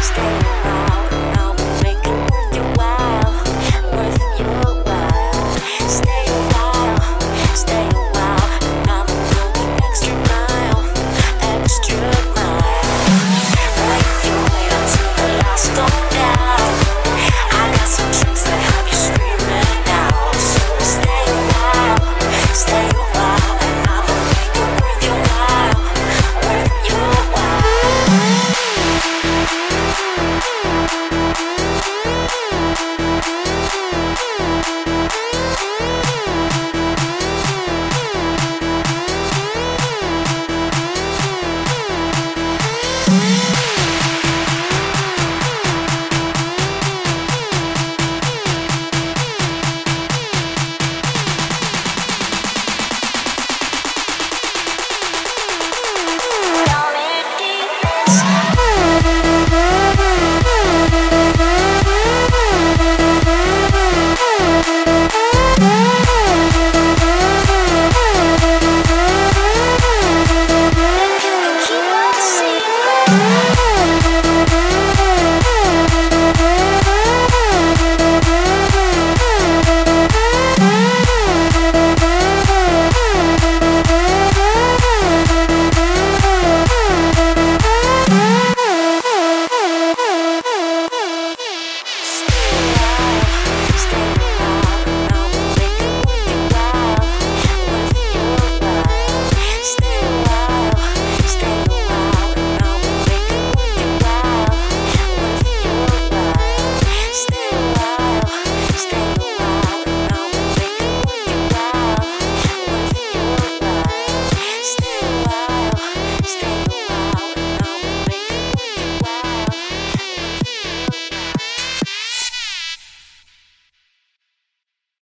Stay on. Yeah.